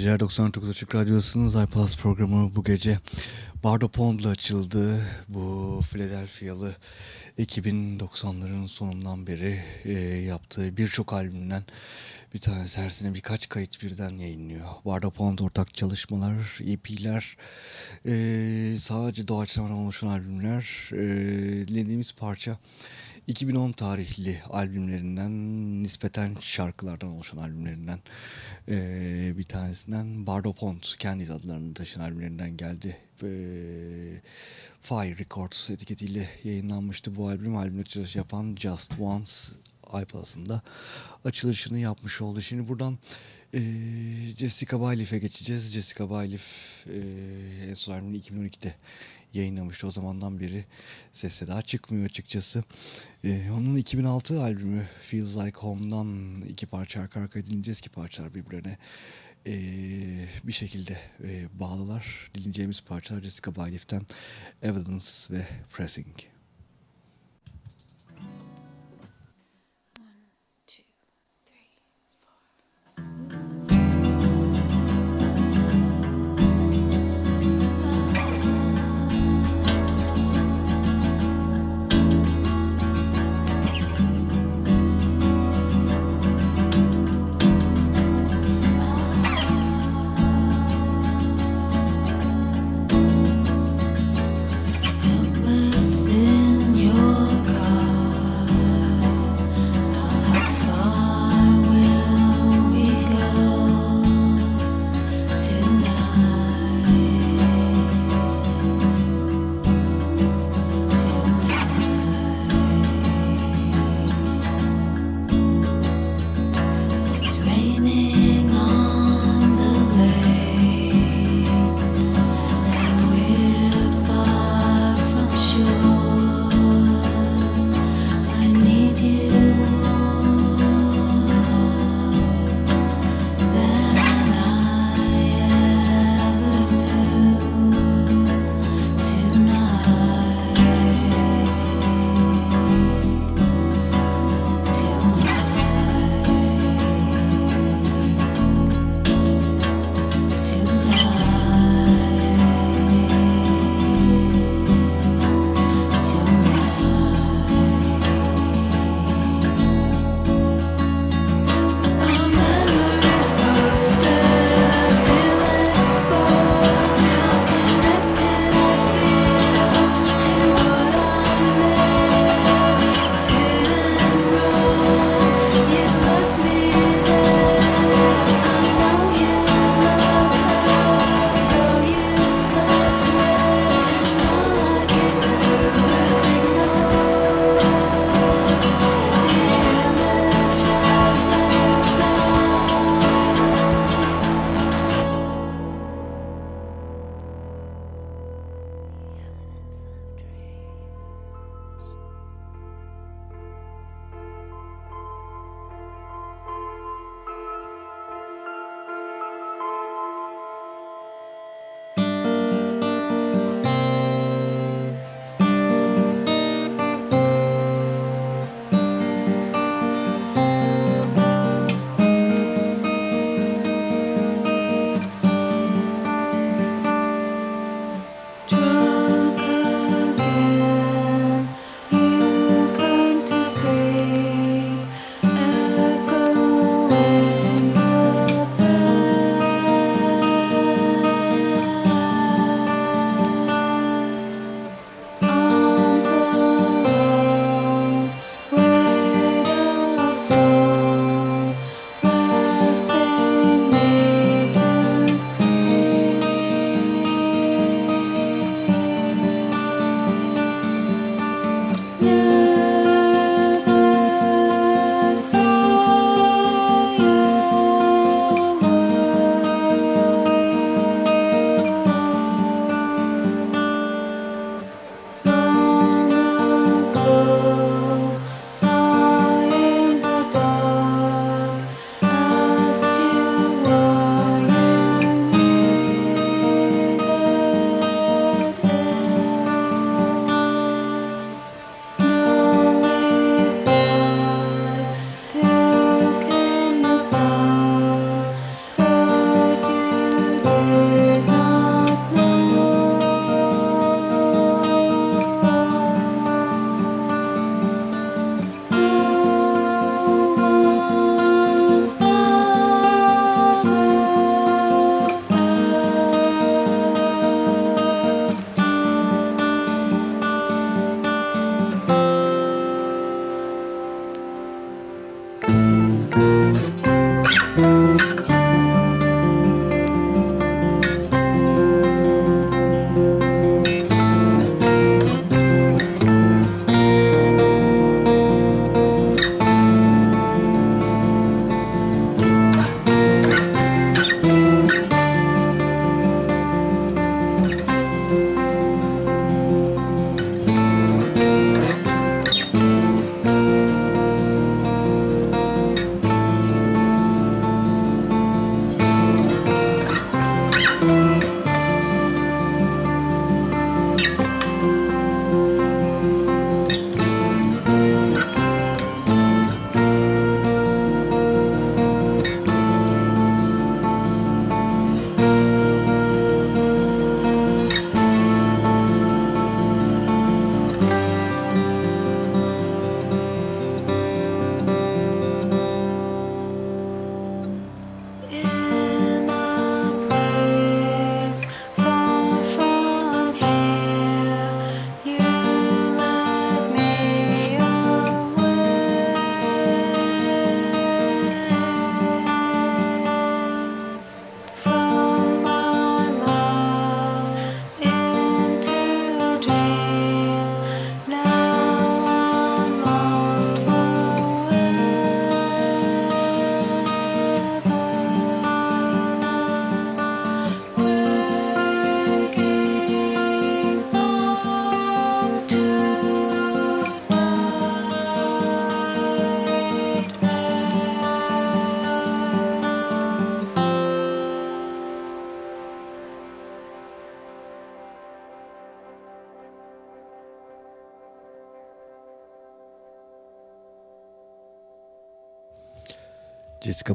geceler 99 Açık Radyosu'nun iPlus programı bu gece Bardo Pond'la açıldı. Bu Philadelphia'lı ekibin 90'ların sonundan beri e, yaptığı birçok albümden bir tanesi her birkaç kayıt birden yayınlıyor. Bardo Pond ortak çalışmalar, EP'ler, e, sadece doğaçlamadan oluşan albümler. E, dinlediğimiz parça 2010 tarihli albümlerinden nispeten şarkılardan oluşan albümlerinden e, bir tanesinden Bardo Pond kendi adlarını taşıyan albümlerinden geldi. E, Fire Records etiketiyle yayınlanmıştı bu albüm. Albüm açılışı yapan Just Once iPlus'ında açılışını yapmış oldu. Şimdi buradan e, Jessica Bailiff'e geçeceğiz. Jessica Bailiff e, en son albümünü 2012'de yayınlamıştı. O zamandan beri sesi daha çıkmıyor açıkçası. Ee, onun 2006 albümü Feels Like Home'dan iki parça arka arkaya dinleyeceğiz ki parçalar birbirine e, bir şekilde e, bağlılar. Dinleyeceğimiz parçalar Jessica Bailiff'ten Evidence ve Pressing.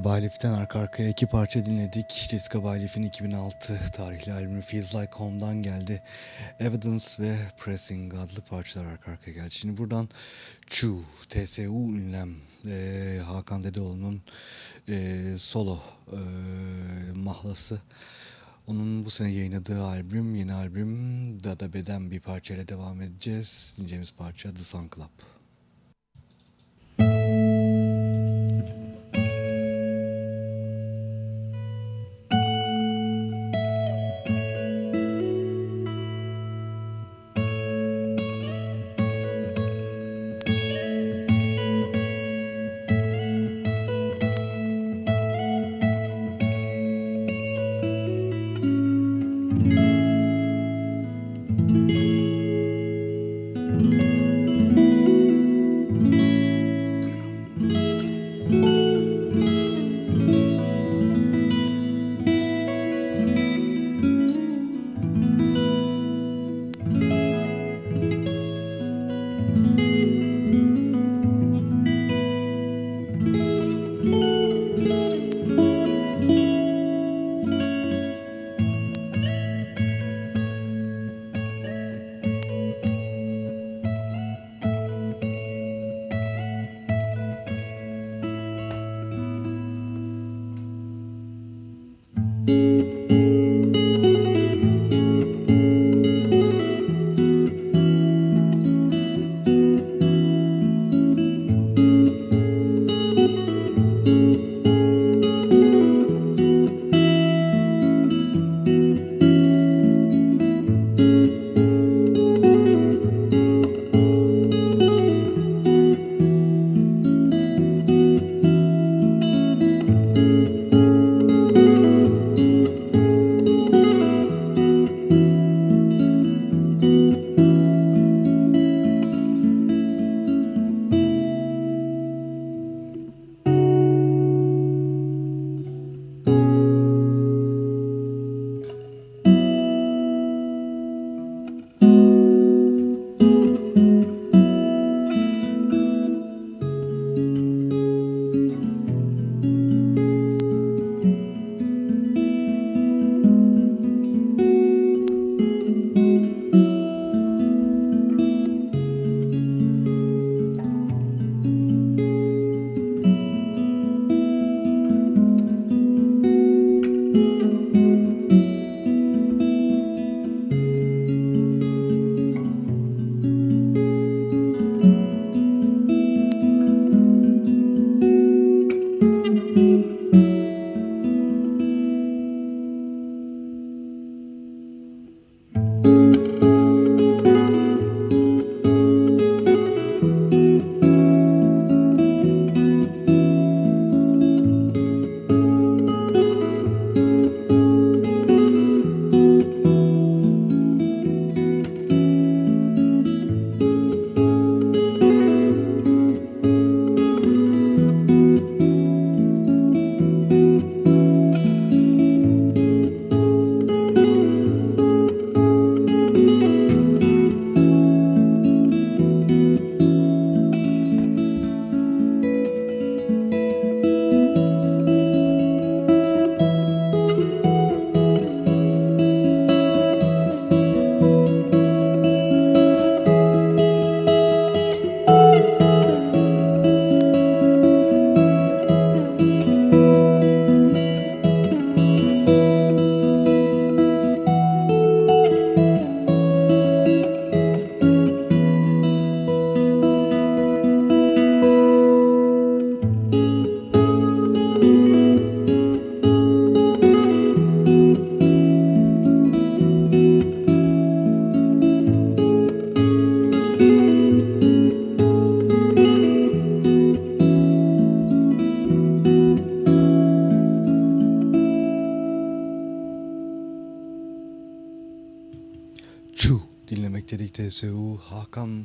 Bailiff'ten arka arkaya iki parça dinledik. Jessica Bailiff'in 2006 tarihli albümü Feels Like Home'dan geldi. Evidence ve Pressing adlı parçalar arka arkaya geldi. Şimdi buradan Chu, TSU ünlem e, Hakan Dedeoğlu'nun e, solo e, mahlası. Onun bu sene yayınladığı albüm, yeni albüm Dada Beden bir parçayla devam edeceğiz. Dinleyeceğimiz parça The Sun Club.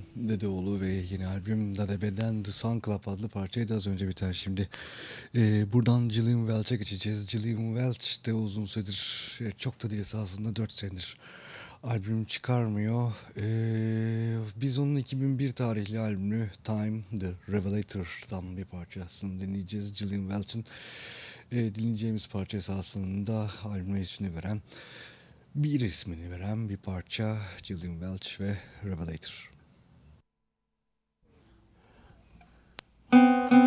Hakan Dedeoğlu ve yeni albüm Dadebeden The Sun Club adlı parçaydı az önce biten şimdi. Ee, buradan Gillian Welch'e geçeceğiz. Gillian Welch de uzun süredir, çok da değil esasında 4 senedir albüm çıkarmıyor. Ee, biz onun 2001 tarihli albümü Time The Revelator'dan bir parçasını dinleyeceğiz. Gillian Welch'in e, dinleyeceğimiz parça esasında albüme ismini veren bir ismini veren bir parça Gillian Welch ve Revelator. Thank you.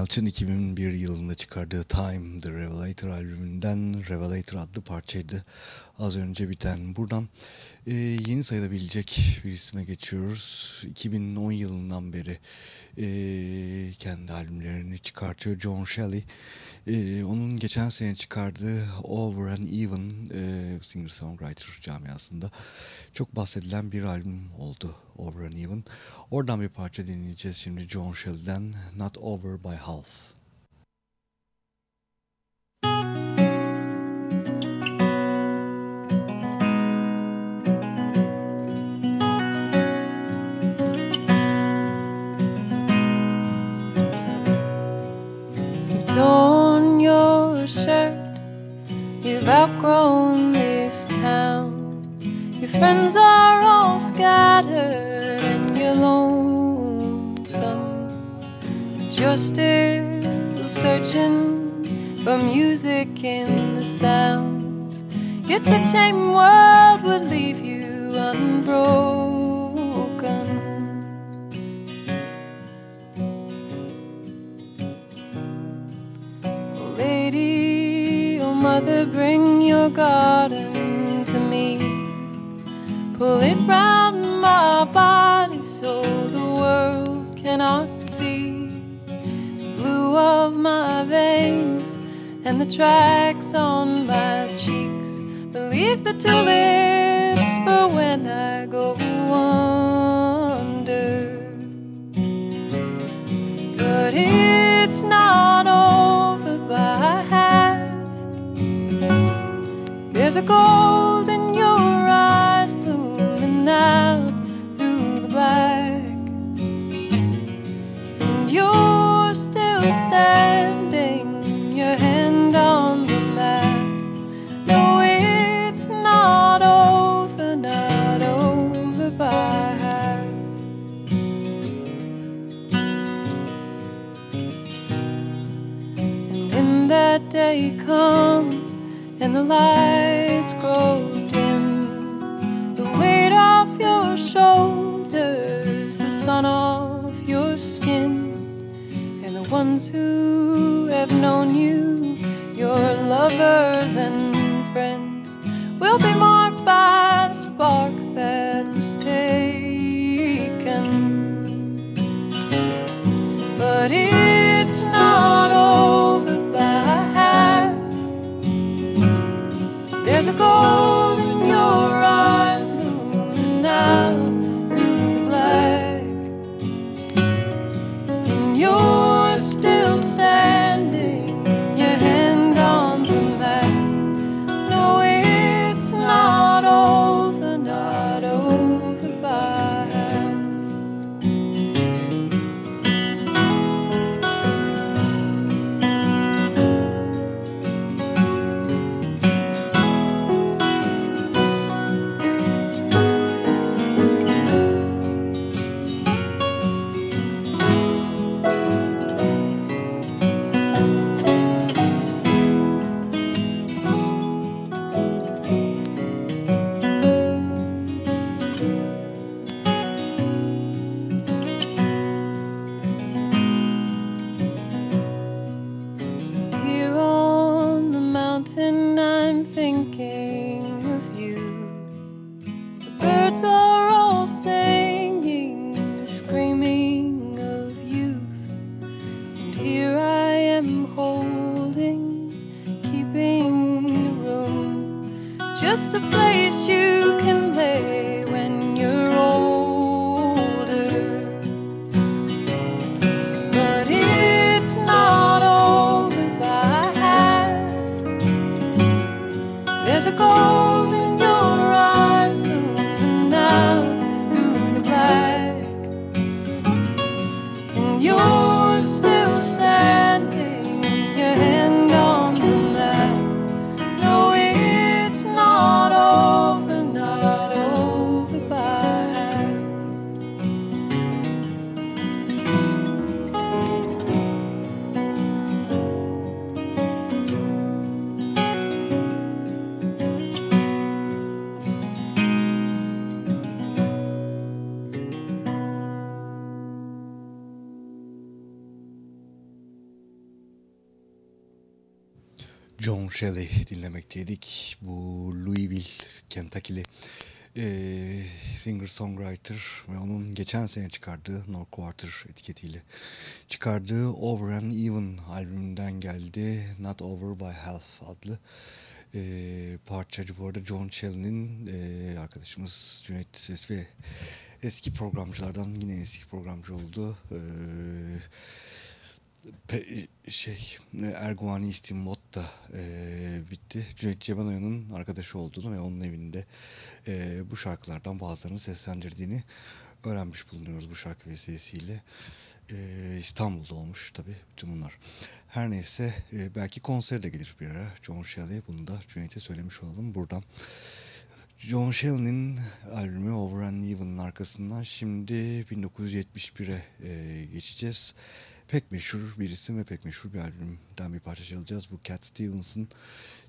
Welch'in 2001 yılında çıkardığı Time The Revelator albümünden Revelator adlı parçaydı. Az önce biten buradan e, yeni sayılabilecek bir isme geçiyoruz. 2010 yılından beri e, kendi albümlerini çıkartıyor John Shelley. E, onun geçen sene çıkardığı Over and Even e, singer-songwriter camiasında çok bahsedilen bir albüm oldu Over and Even. Oradan bir parça dinleyeceğiz şimdi John Shelley'den Not Over by Half. torn your shirt. You've outgrown this town. Your friends are all scattered and you're lonesome. But you're still searching for music in the sounds. It's a tame world would leave you unbroken. Oh, lady, oh mother, bring your garden. Pull it round my body so the world cannot see. Blue of my veins and the tracks on my cheeks. Believe the tulips for when I go under. But it's not over by half. There's a gold the lights grow dim, the weight off your shoulders, the sun off your skin, and the ones who have known you, your lovers and friends, will be marked dinlemekteydik. Bu Louisville, Kentucky'li e, singer-songwriter ve onun geçen sene çıkardığı No Quarter etiketiyle çıkardığı Over and Even albümünden geldi. Not Over by Half adlı e, parçacı. Bu arada John Shelley'nin e, arkadaşımız Cüneyt Ses ve eski programcılardan yine eski programcı oldu. Eee Pe şey Erguvani İstimot da e, bitti. Cüneyt Cebenoya'nın arkadaşı olduğunu ve onun evinde e, bu şarkılardan bazılarını seslendirdiğini öğrenmiş bulunuyoruz bu şarkı vesilesiyle. E, İstanbul'da olmuş tabii bütün bunlar. Her neyse e, belki konseri de gelir bir ara John Shelley. Bunu da Cüneyt'e söylemiş olalım buradan. John Shelley'nin albümü Over and Even'ın arkasından şimdi 1971'e e, geçeceğiz pek meşhur bir isim ve pek meşhur bir albümden bir parça çalacağız. Bu Cat Stevens'ın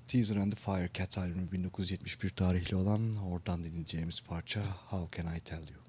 Teaser and the Fire Cat albümü 1971 tarihli olan oradan dinleyeceğimiz parça How Can I Tell You?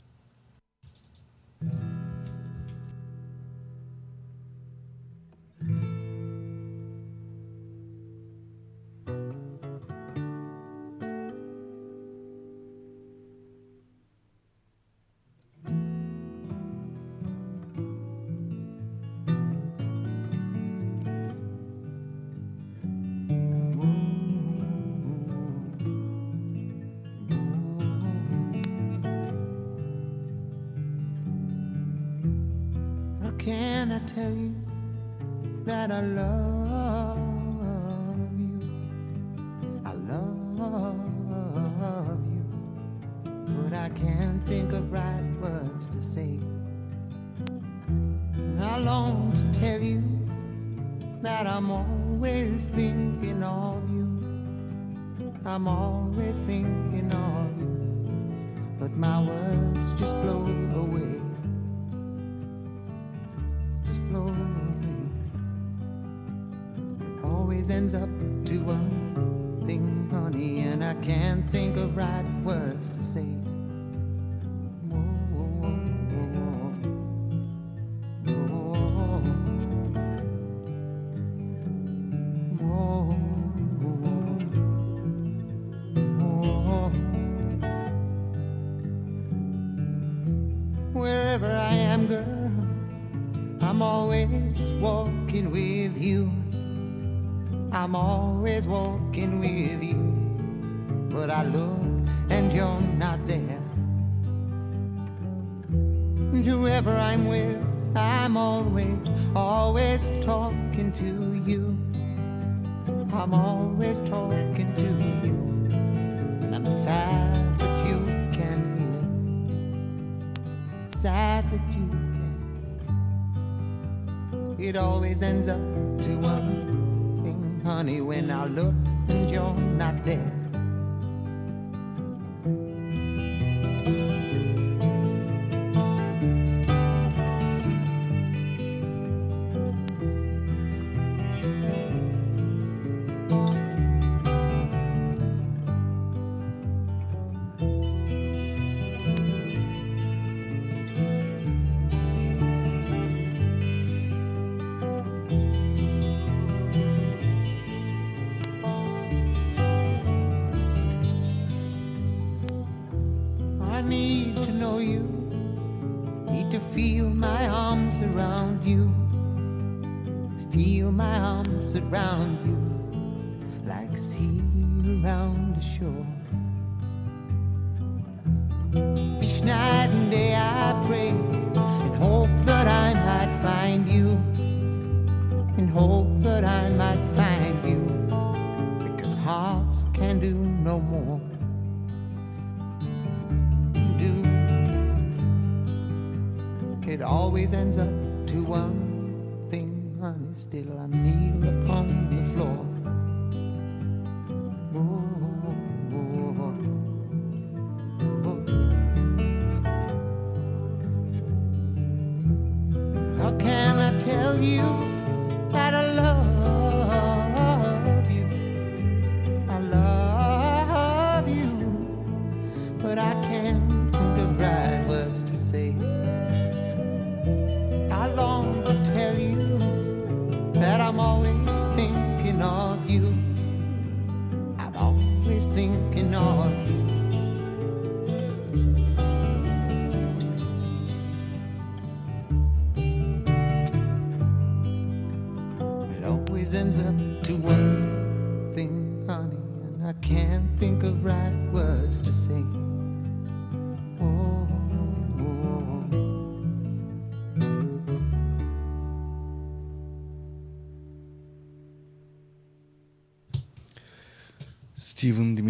walking with you. But I look and you're not there. And whoever I'm with, I'm always, always talking to you. I'm always talking to you. And I'm sad that you can't hear. Sad that you can. It always ends up to one thing, honey, when I look and you're not there.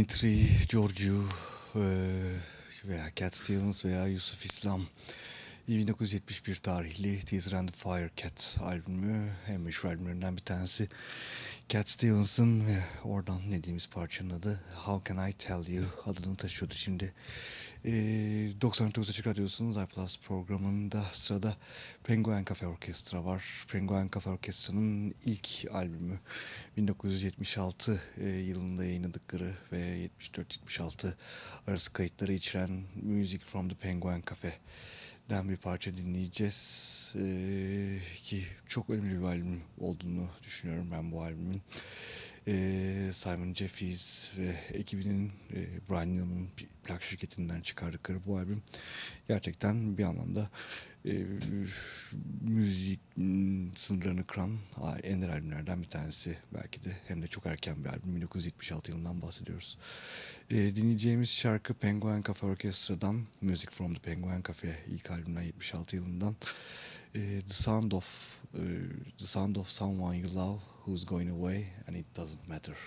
Dimitri Georgiou veya Cat Stevens veya Yusuf İslam 1971 tarihli Teaser and the Fire Cat albümü en meşhur albümlerinden bir tanesi. Cat Stevens'ın ve oradan dinlediğimiz parçanın adı How Can I Tell You adını taşıyordu şimdi. Ee, 99 Açık Radyosu'nun iPlus programında sırada Penguin Cafe Orkestra var. Penguin Cafe Orkestra'nın ilk albümü 1976 e, yılında yayınladıkları ve 74-76 arası kayıtları içeren Music from the Penguin Cafe den bir parça dinleyeceğiz ee, ki çok önemli bir albüm olduğunu düşünüyorum ben bu albümün. Ee, Simon Jeffries ve ekibinin e, Brian Eno'nun plak şirketinden çıkardıkları bu albüm gerçekten bir anlamda e, müzik sınırlarını kıran ender albümlerden bir tanesi belki de hem de çok erken bir albüm 1976 yılından bahsediyoruz. E, dinleyeceğimiz şarkı Penguin Cafe Orkestra'dan Music from the Penguin Cafe ilk albümden 76 yılından e, The Sound of e, The Sound of Someone You Love Who's Going Away and It Doesn't Matter.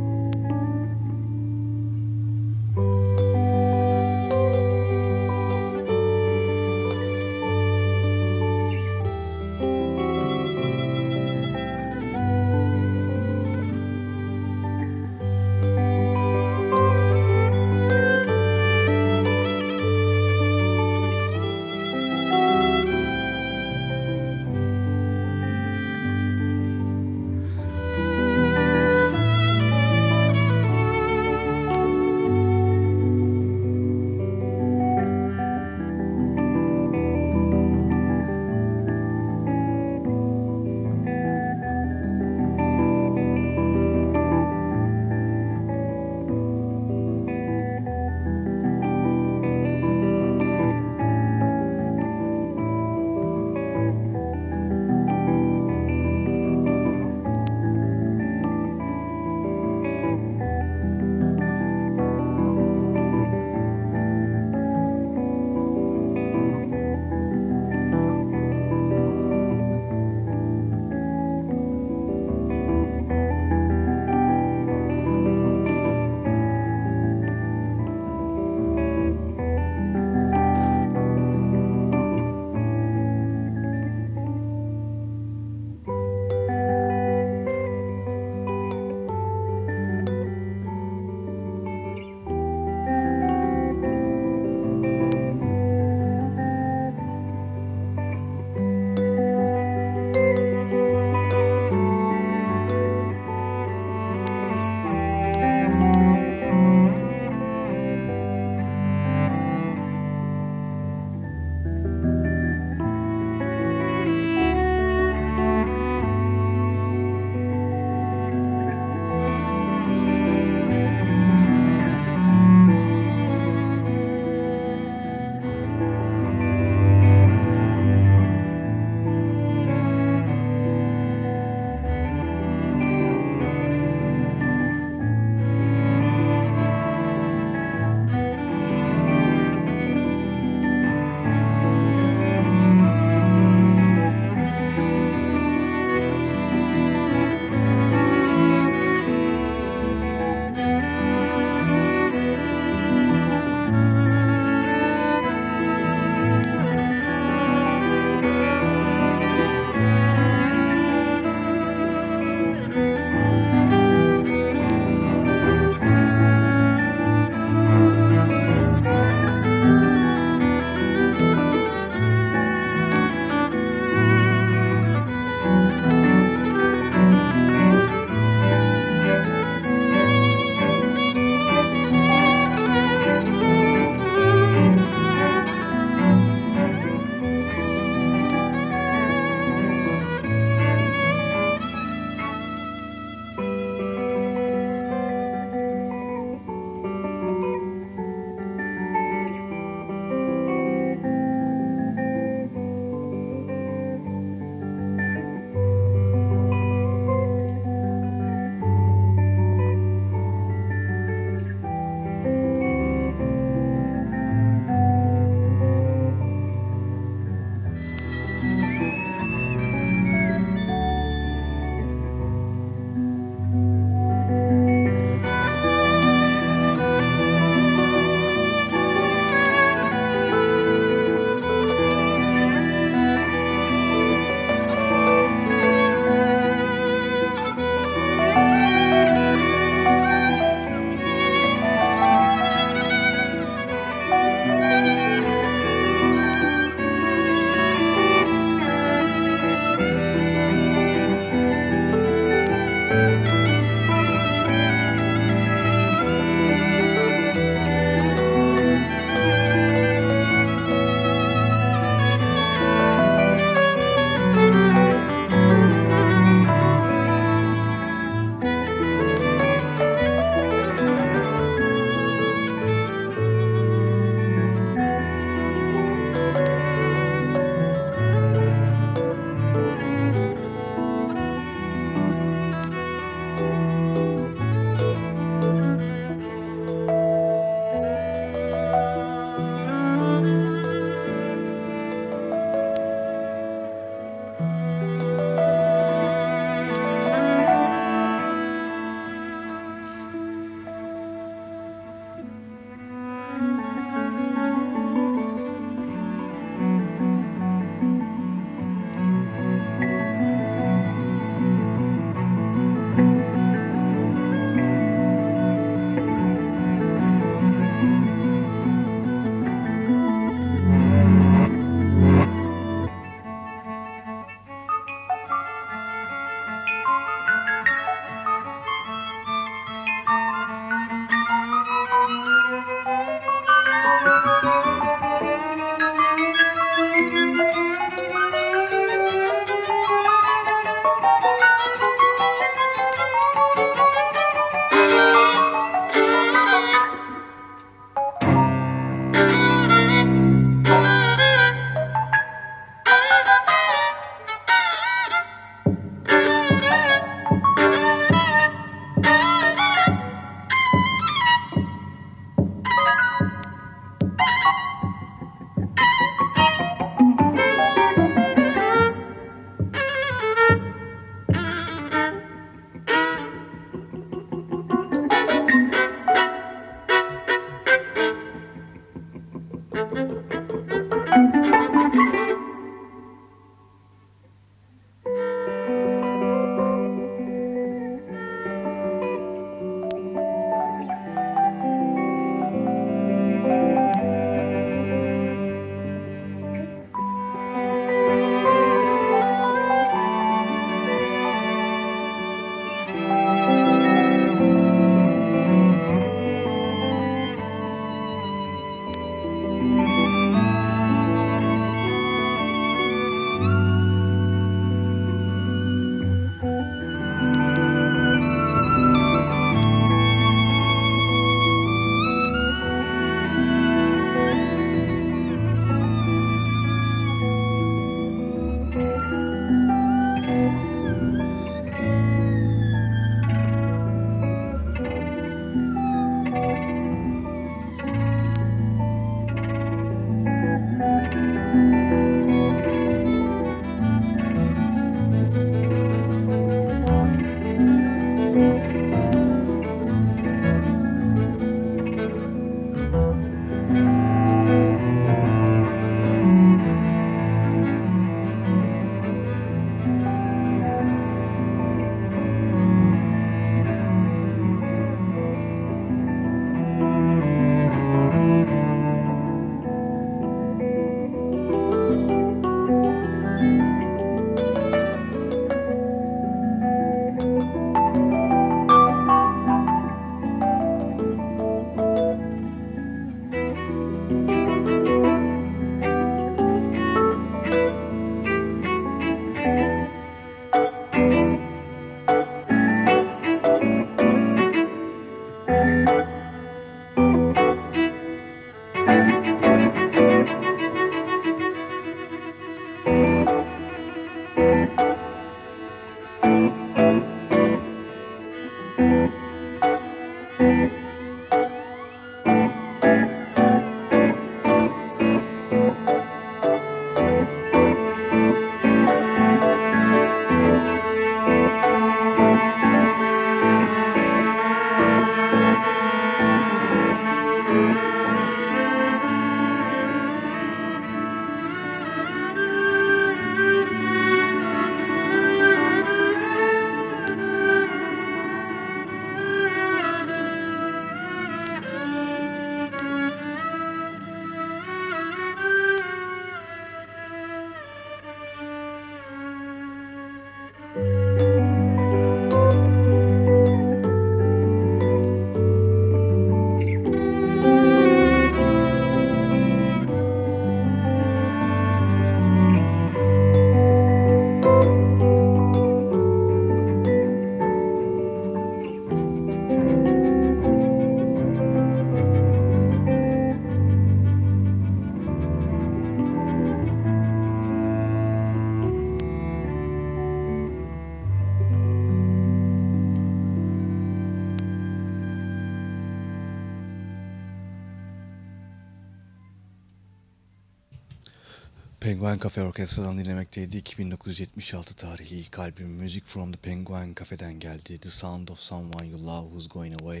Penguin Cafe Orkestra'dan dinlemekteydik. 1976 tarihli ilk albüm Music from the Penguin Cafe'den geldi. The Sound of Someone You Love Who's Going Away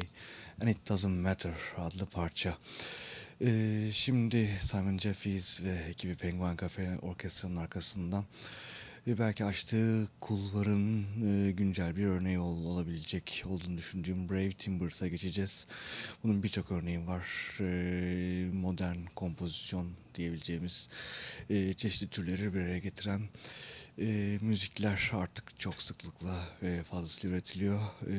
and It Doesn't Matter adlı parça. Ee, şimdi Simon Jeffries ve ekibi Penguin Cafe Orkestra'nın arkasından ve belki açtığı kulvarın e, güncel bir örneği ol, olabilecek olduğunu düşündüğüm Brave Timbers'a geçeceğiz. Bunun birçok örneği var. E, modern kompozisyon diyebileceğimiz e, çeşitli türleri bir araya getiren e, müzikler artık çok sıklıkla ve fazlasıyla üretiliyor. E,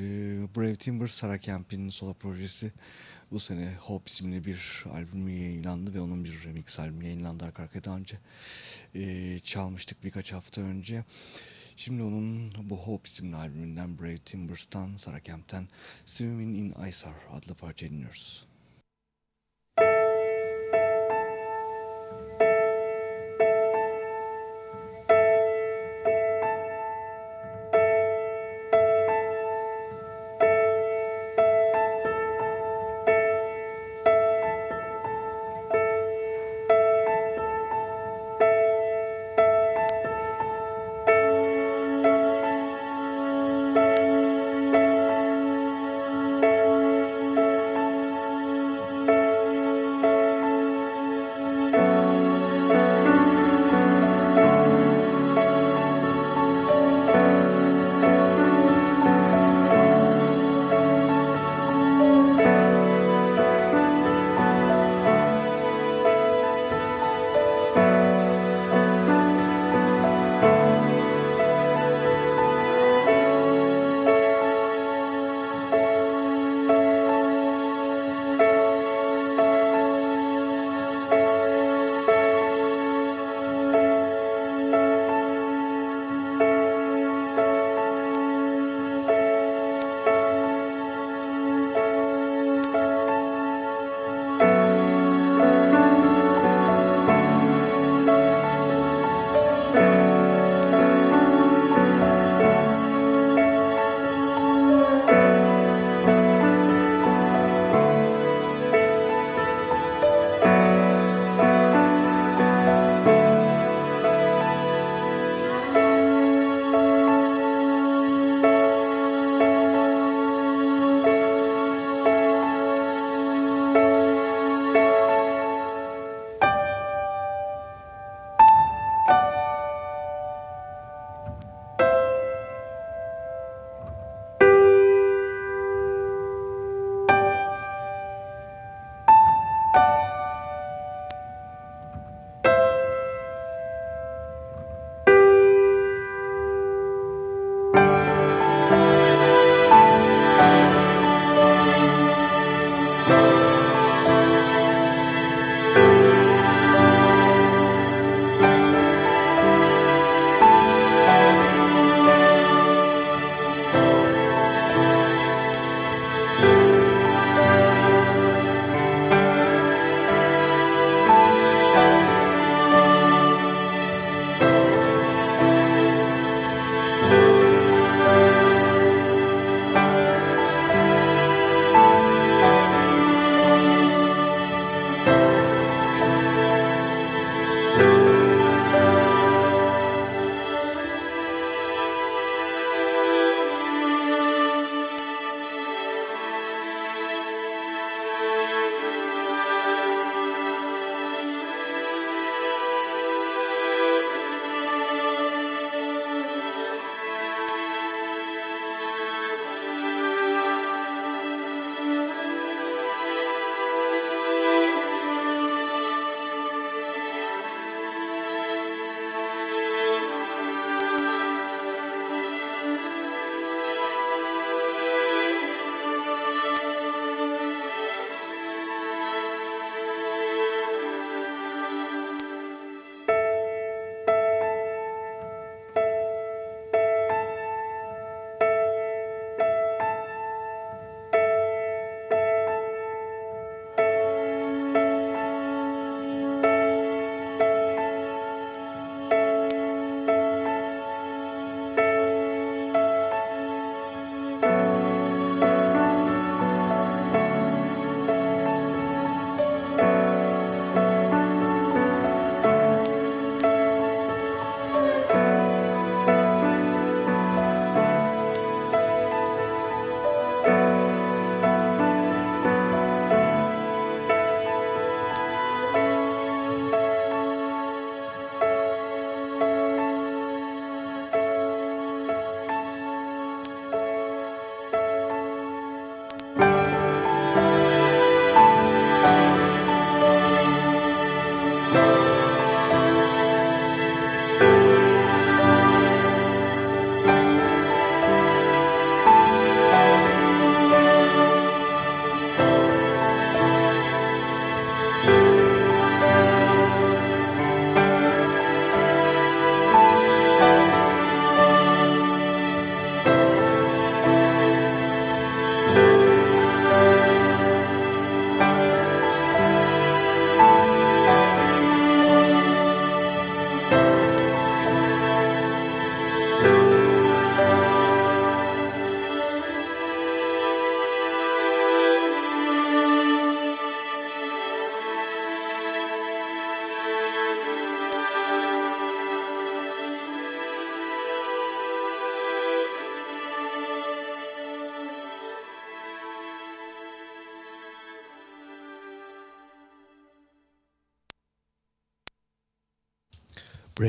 Brave Timbers, Sarah Kemp'in solo projesi bu sene Hope isimli bir albüm yayınlandı ve onun bir remix albümü yayınlandı arka arkaya daha önce e, çalmıştık birkaç hafta önce. Şimdi onun bu Hope isimli albümünden Brave Timbers'tan, Sarah Kemp'ten Swimming in Isar adlı parça dinliyoruz.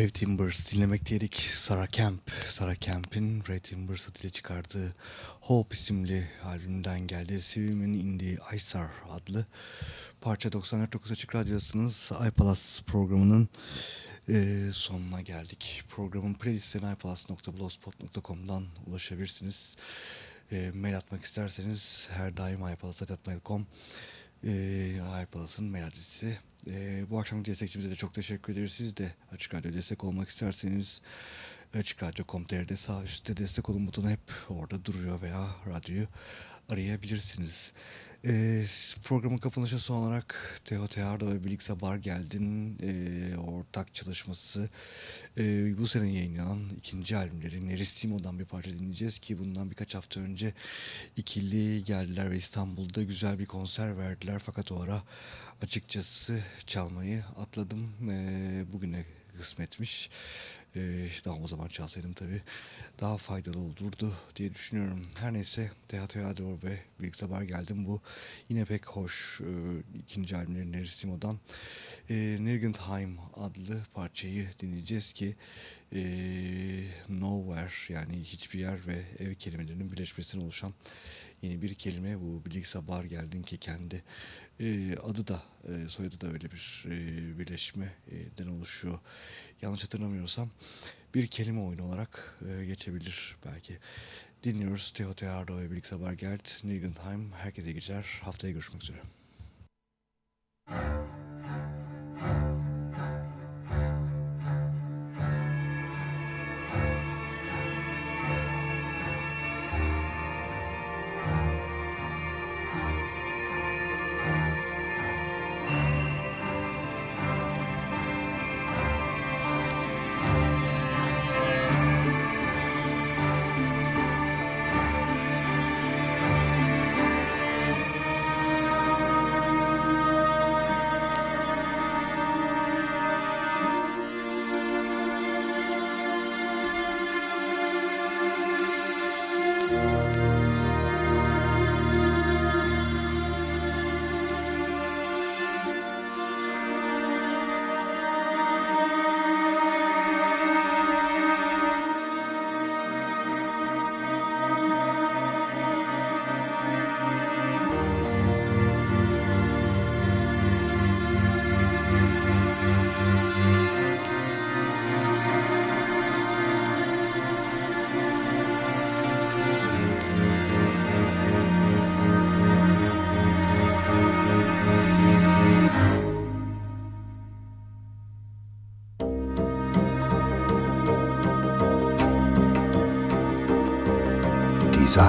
Brave Timbers dinlemekteydik. Sarah Camp, Sarah Camp'in Brave Timbers adıyla çıkardığı Hope isimli albümden geldi. Swimming in the Isar adlı parça 94.9 Açık Radyosu'nuz iPalaz programının e, sonuna geldik. Programın playlistlerine iPalaz.blogspot.com'dan ulaşabilirsiniz. E, mail atmak isterseniz her daim iPalaz.com e, iPalas'ın mail adresi e, bu akşamki destekçimize de çok teşekkür ederiz. Siz de Açık Radyo destek olmak isterseniz Açık Radyo.com.tr'de sağ üstte destek olun butonu hep orada duruyor veya radyoyu arayabilirsiniz. E, programın kapanışı son olarak Teo Teardo ve Biliksa Bar Geldin e, ortak çalışması e, bu sene yayınlanan ikinci albümleri Nerissimo'dan bir parça dinleyeceğiz ki bundan birkaç hafta önce ikili geldiler ve İstanbul'da güzel bir konser verdiler fakat o ara açıkçası çalmayı atladım. E, bugüne kısmetmiş. E, daha o zaman çalsaydım tabii daha faydalı olurdu diye düşünüyorum. Her neyse Teatro Ador ve Birlik Sabar geldim. Bu yine pek hoş e, ikinci albümleri Nerissimo'dan e, Nirgentheim adlı parçayı dinleyeceğiz ki e, Nowhere yani hiçbir yer ve ev kelimelerinin birleşmesinden oluşan yeni bir kelime. Bu Birlik Sabar geldin ki kendi e, adı da e, soyadı da öyle bir e, birleşmeden oluşuyor. Yanlış hatırlamıyorsam bir kelime oyunu olarak e, geçebilir belki. Dinliyoruz Theo Teardo ve Birlik Sabar Geld, Nigenheim. Herkese geceler. Haftaya görüşmek üzere.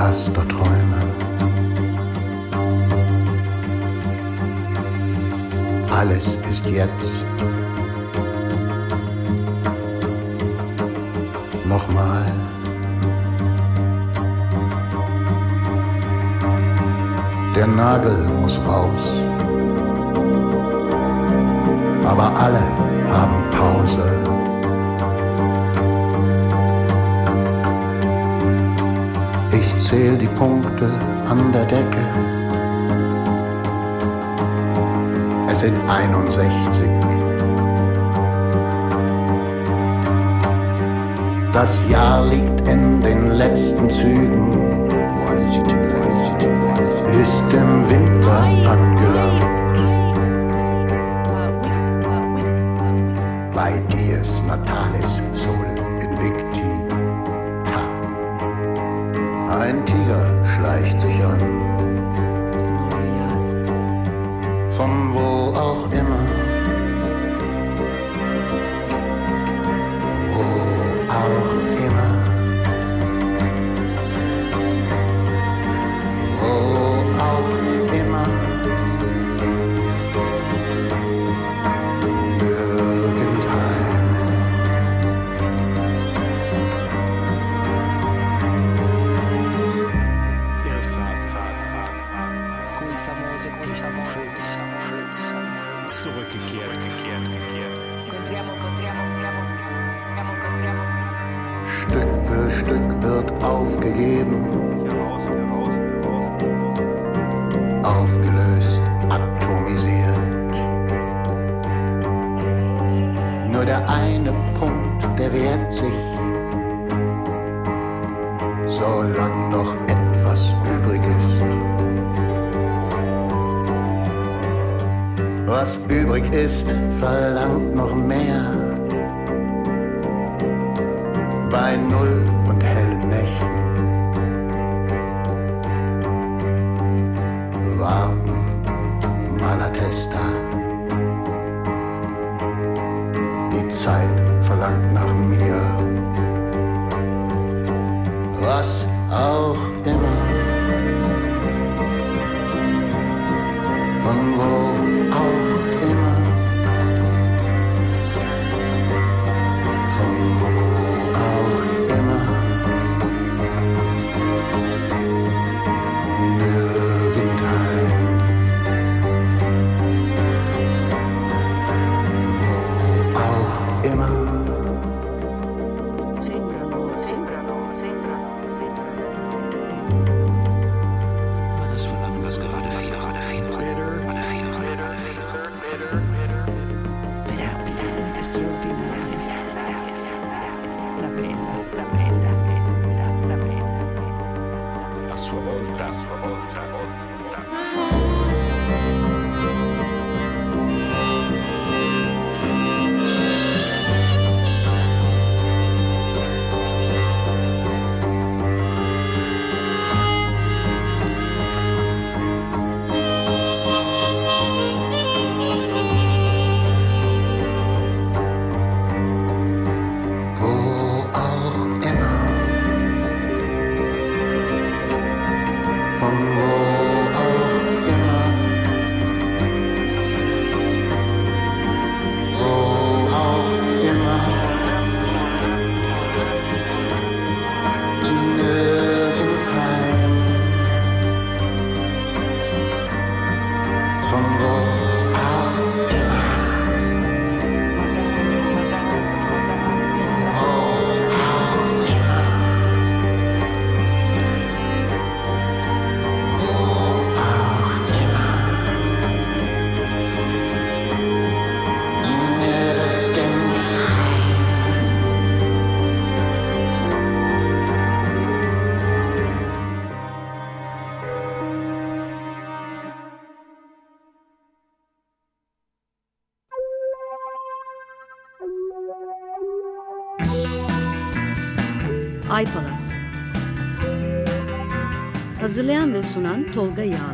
Desasterträume. Alles ist jetzt. Nochmal. Der Nagel muss raus. Aber alle haben Pause. Zähl die Punkte an der Decke. Es sind 61. Das Jahr liegt in den letzten Zügen. Ist im Winter angelangt. Bei dies Natalis Sole Von wo auch immer. Ve sunan Tolga Yağlı.